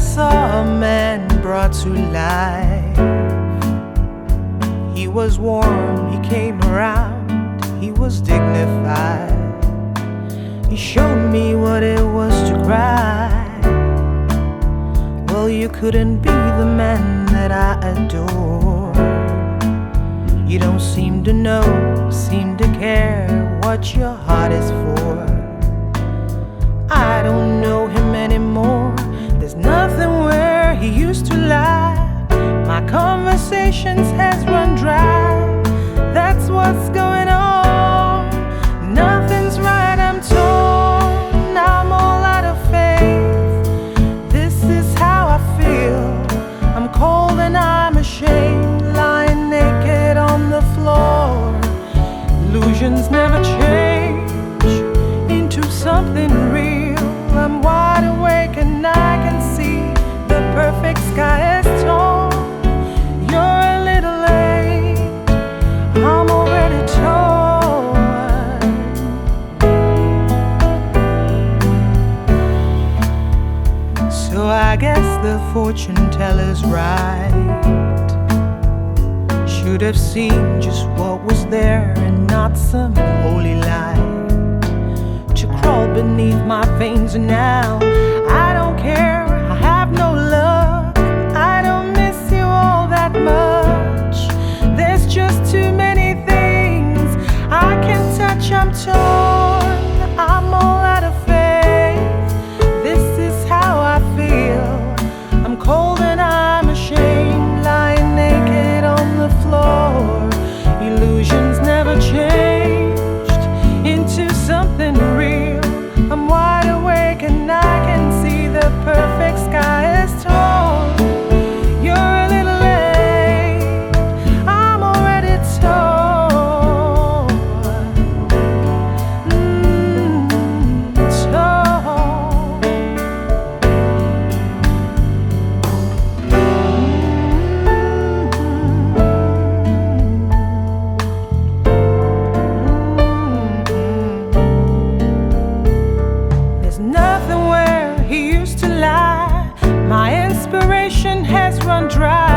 saw a man brought to life. He was warm, he came around, he was dignified. He showed me what it was to cry. Well, you couldn't be the man that I adore. You don't seem to know, seem to care what your heart is for. I don't know conversations has guess the fortune teller's right. Should have seen just what was there and not some holy light to crawl beneath my veins. Now run dry.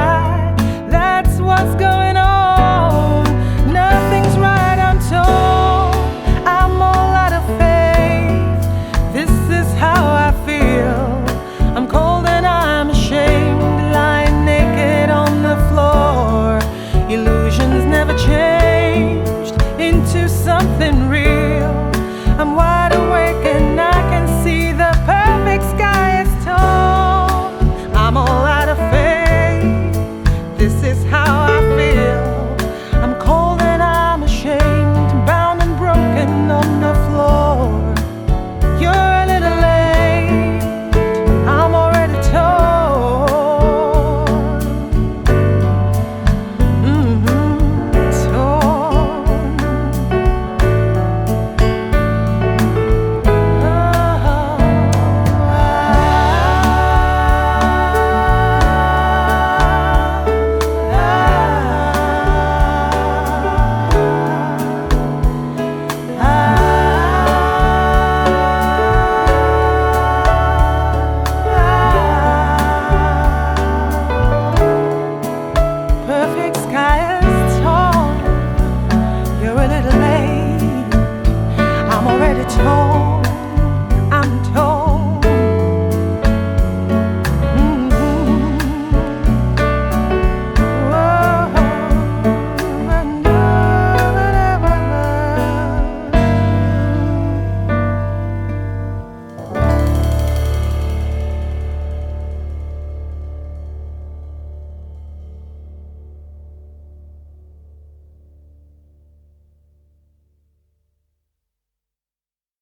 桥